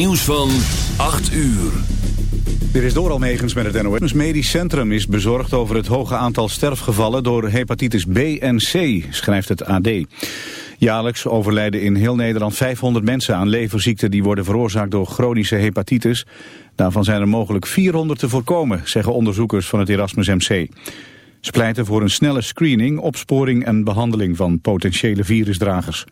Nieuws van 8 uur. Dit is door Almegens met het NOS. Medisch Centrum is bezorgd over het hoge aantal sterfgevallen door hepatitis B en C, schrijft het AD. Jaarlijks overlijden in heel Nederland 500 mensen aan leverziekten die worden veroorzaakt door chronische hepatitis. Daarvan zijn er mogelijk 400 te voorkomen, zeggen onderzoekers van het Erasmus MC. Ze pleiten voor een snelle screening, opsporing en behandeling van potentiële virusdragers.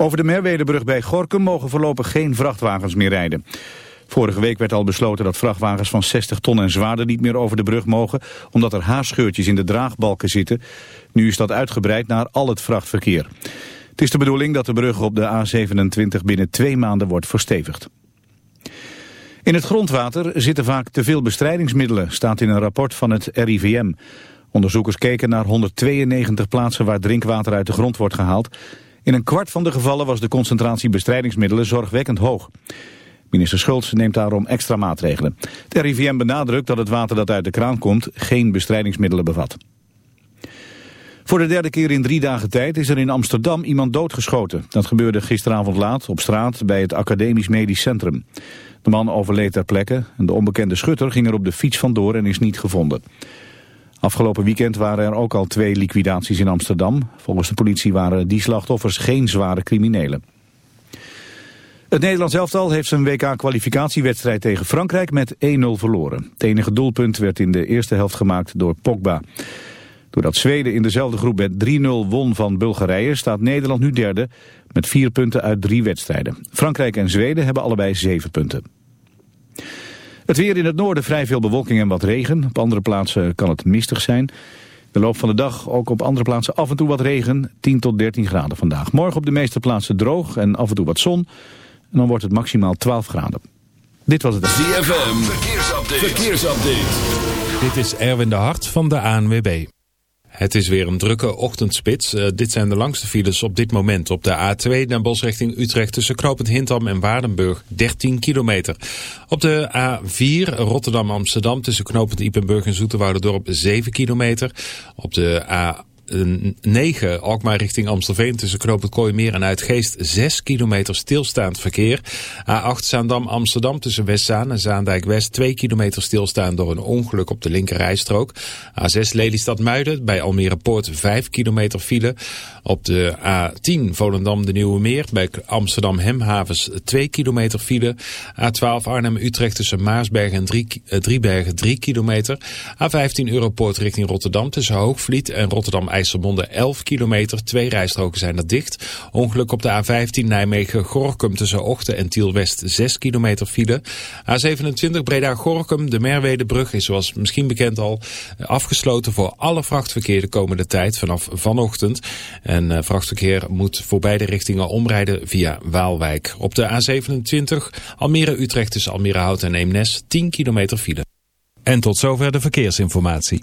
Over de Merwedebrug bij Gorkum mogen voorlopig geen vrachtwagens meer rijden. Vorige week werd al besloten dat vrachtwagens van 60 ton en zwaarder niet meer over de brug mogen, omdat er haarscheurtjes in de draagbalken zitten. Nu is dat uitgebreid naar al het vrachtverkeer. Het is de bedoeling dat de brug op de A27 binnen twee maanden wordt verstevigd. In het grondwater zitten vaak te veel bestrijdingsmiddelen, staat in een rapport van het RIVM. Onderzoekers keken naar 192 plaatsen waar drinkwater uit de grond wordt gehaald. In een kwart van de gevallen was de concentratie bestrijdingsmiddelen zorgwekkend hoog. Minister Schultz neemt daarom extra maatregelen. Het RIVM benadrukt dat het water dat uit de kraan komt geen bestrijdingsmiddelen bevat. Voor de derde keer in drie dagen tijd is er in Amsterdam iemand doodgeschoten. Dat gebeurde gisteravond laat op straat bij het Academisch Medisch Centrum. De man overleed ter plekke en de onbekende schutter ging er op de fiets vandoor en is niet gevonden. Afgelopen weekend waren er ook al twee liquidaties in Amsterdam. Volgens de politie waren die slachtoffers geen zware criminelen. Het Nederlands elftal heeft zijn WK-kwalificatiewedstrijd tegen Frankrijk met 1-0 verloren. Het enige doelpunt werd in de eerste helft gemaakt door Pogba. Doordat Zweden in dezelfde groep met 3-0 won van Bulgarije... staat Nederland nu derde met vier punten uit drie wedstrijden. Frankrijk en Zweden hebben allebei zeven punten. Het weer in het noorden vrij veel bewolking en wat regen. Op andere plaatsen kan het mistig zijn. De loop van de dag ook op andere plaatsen af en toe wat regen. 10 tot 13 graden vandaag. Morgen op de meeste plaatsen droog en af en toe wat zon. En dan wordt het maximaal 12 graden. Dit was het... ZFM, verkeersupdate. verkeersupdate. Dit is Erwin de Hart van de ANWB. Het is weer een drukke ochtendspits. Eh, dit zijn de langste files op dit moment. Op de A2 naar Bos richting Utrecht tussen Knopend Hintam en Waardenburg 13 kilometer. Op de A4 Rotterdam-Amsterdam tussen Knopend Ippenburg en Zoeterwoudendorp 7 kilometer. Op de A 9, Alkmaar richting Amstelveen tussen Knoop het Kooimeer en Uitgeest 6 kilometer stilstaand verkeer. A8 Zaandam Amsterdam tussen Westzaan en Zaandijk West 2 kilometer stilstaan door een ongeluk op de linkerrijstrook. A6 Lelystad Muiden bij Almere Poort 5 kilometer file. Op de A10 Volendam de Nieuwe Meer bij Amsterdam Hemhavens 2 kilometer file. A12 Arnhem Utrecht tussen Maasberg en eh, Driebergen 3 kilometer. A15 Europoort richting Rotterdam tussen Hoogvliet en Rotterdam IJsselmonde 11 kilometer. Twee rijstroken zijn er dicht. Ongeluk op de A15 Nijmegen-Gorkum tussen Ochten en Tiel-West 6 kilometer file. A27 Breda-Gorkum. De Merwedebrug is zoals misschien bekend al afgesloten voor alle vrachtverkeer de komende tijd vanaf vanochtend. En uh, vrachtverkeer moet voor beide richtingen omrijden via Waalwijk. Op de A27 Almere-Utrecht tussen Almere Hout en Eemnes 10 kilometer file. En tot zover de verkeersinformatie.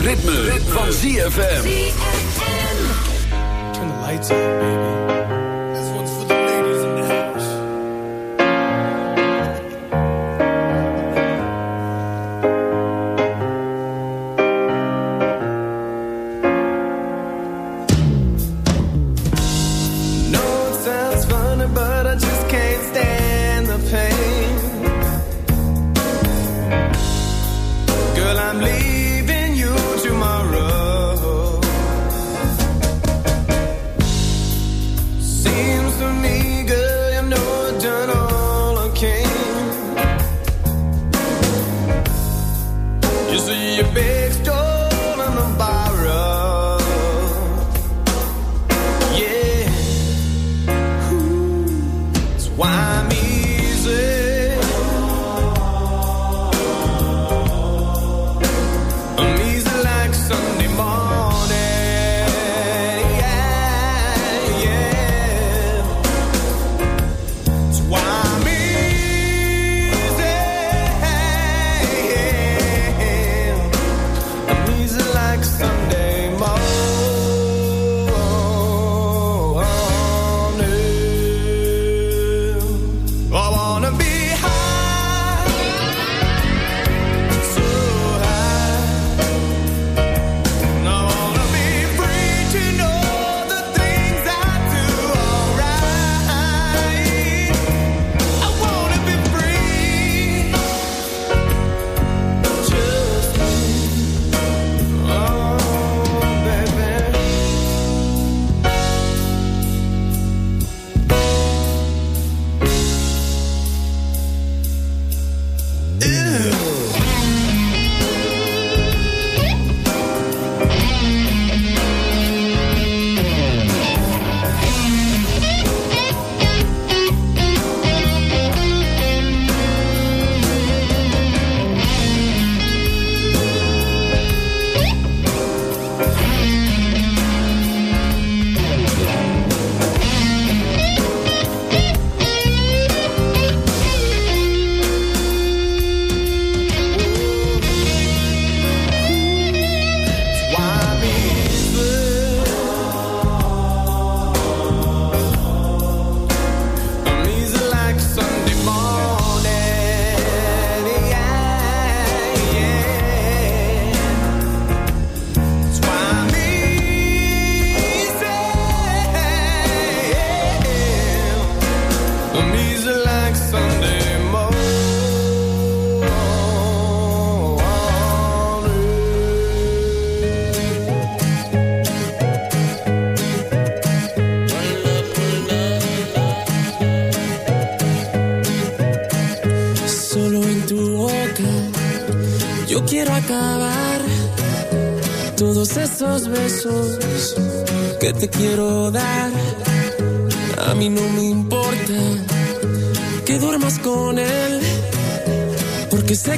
ritme, ritme. van ZFM. Turn the lights out, baby.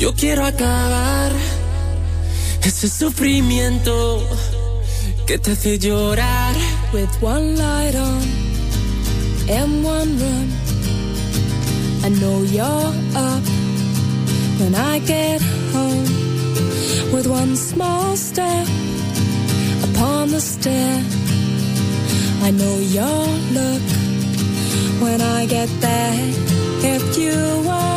Yo quiero acabar ese sufrimiento que te hace llorar. With one light on and one run, I know you're up when I get home. With one small step upon the stair, I know your look when I get there. If you want.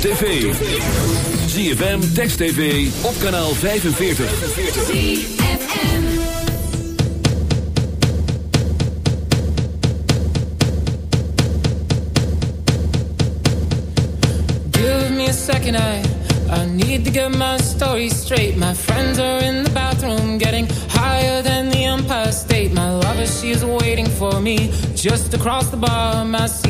tv. ZFM, Text TV, op kanaal 45. Give me a second, I, I need to get my story straight. My friends are in the bathroom getting higher than the Empire State. My lover, she's waiting for me just across the bar. My seat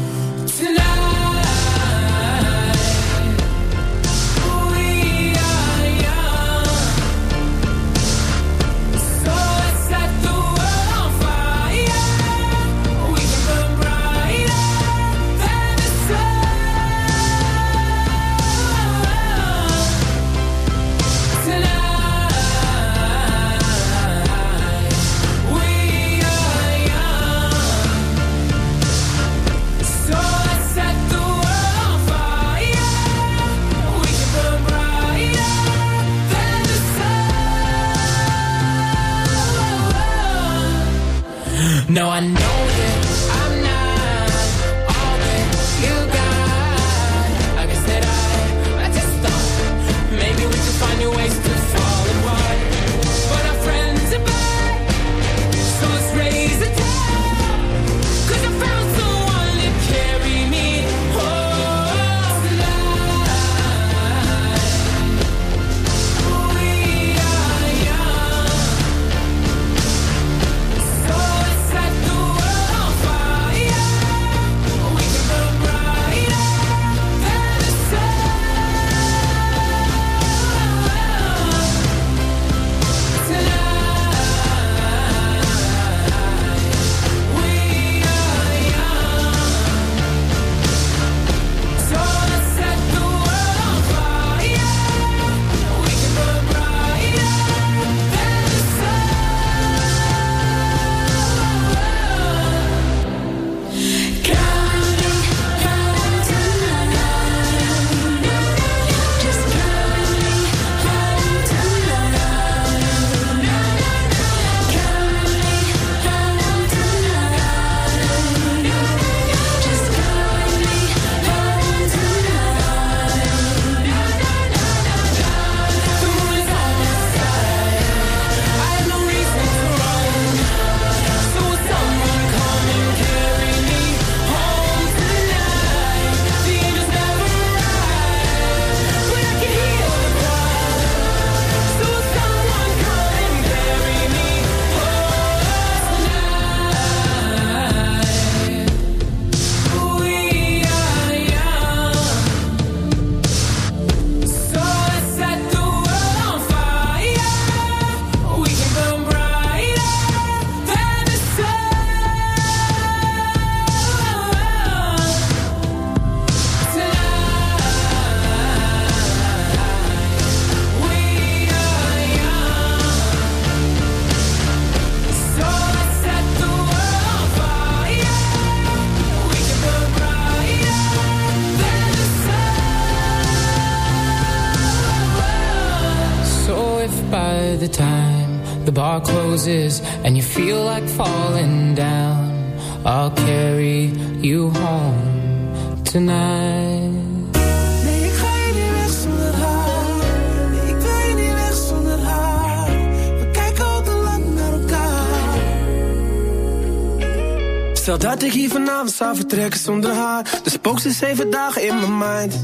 zou vertrekken zonder haar. Dus spook ze zeven dagen in mijn mind.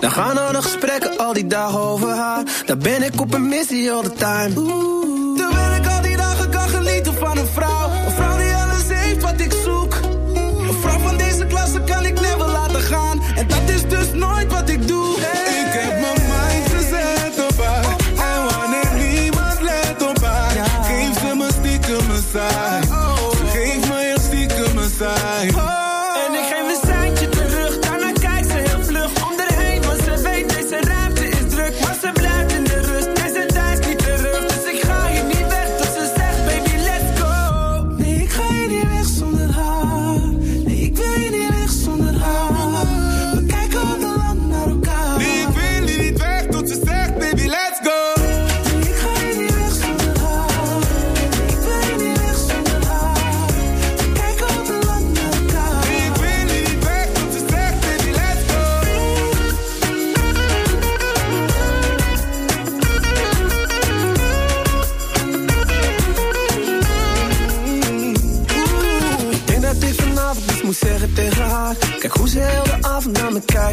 Dan gaan al nog gesprekken al die dagen over haar. Daar ben ik op een missie all the time. Oeh. Terwijl ik al die dagen kan genieten van een vrouw. Een vrouw die alles heeft wat ik zoek. Een vrouw van deze klasse kan ik never laten gaan. En dat is dus nooit wat ik doe. Ik heb mijn mind gezet op haar. En wanneer niemand let op haar. Geef ze me stiekem een. Oh. Geef me een stiekem een. Oh.